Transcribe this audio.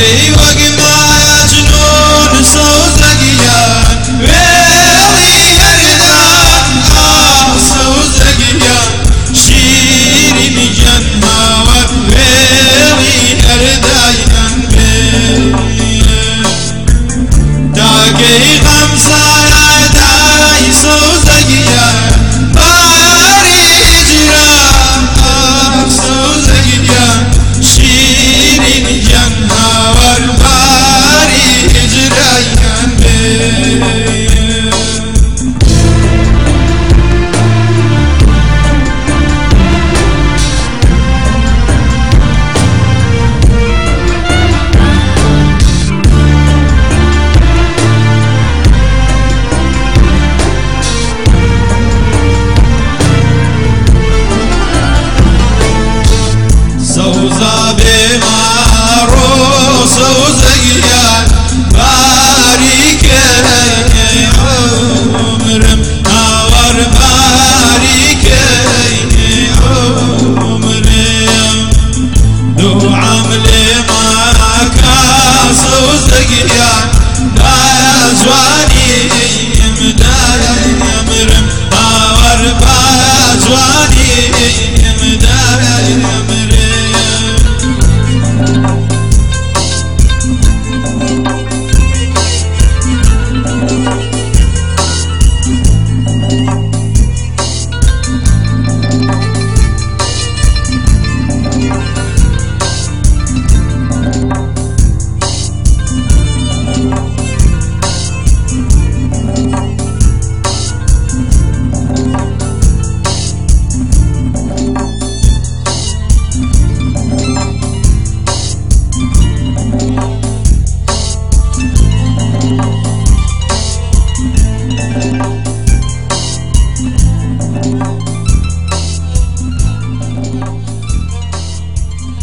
தெய்வ وزابي معروس وزيان باريك عمرم نور باريك عمرم دو عملي معك وزيان لا زواني مدارك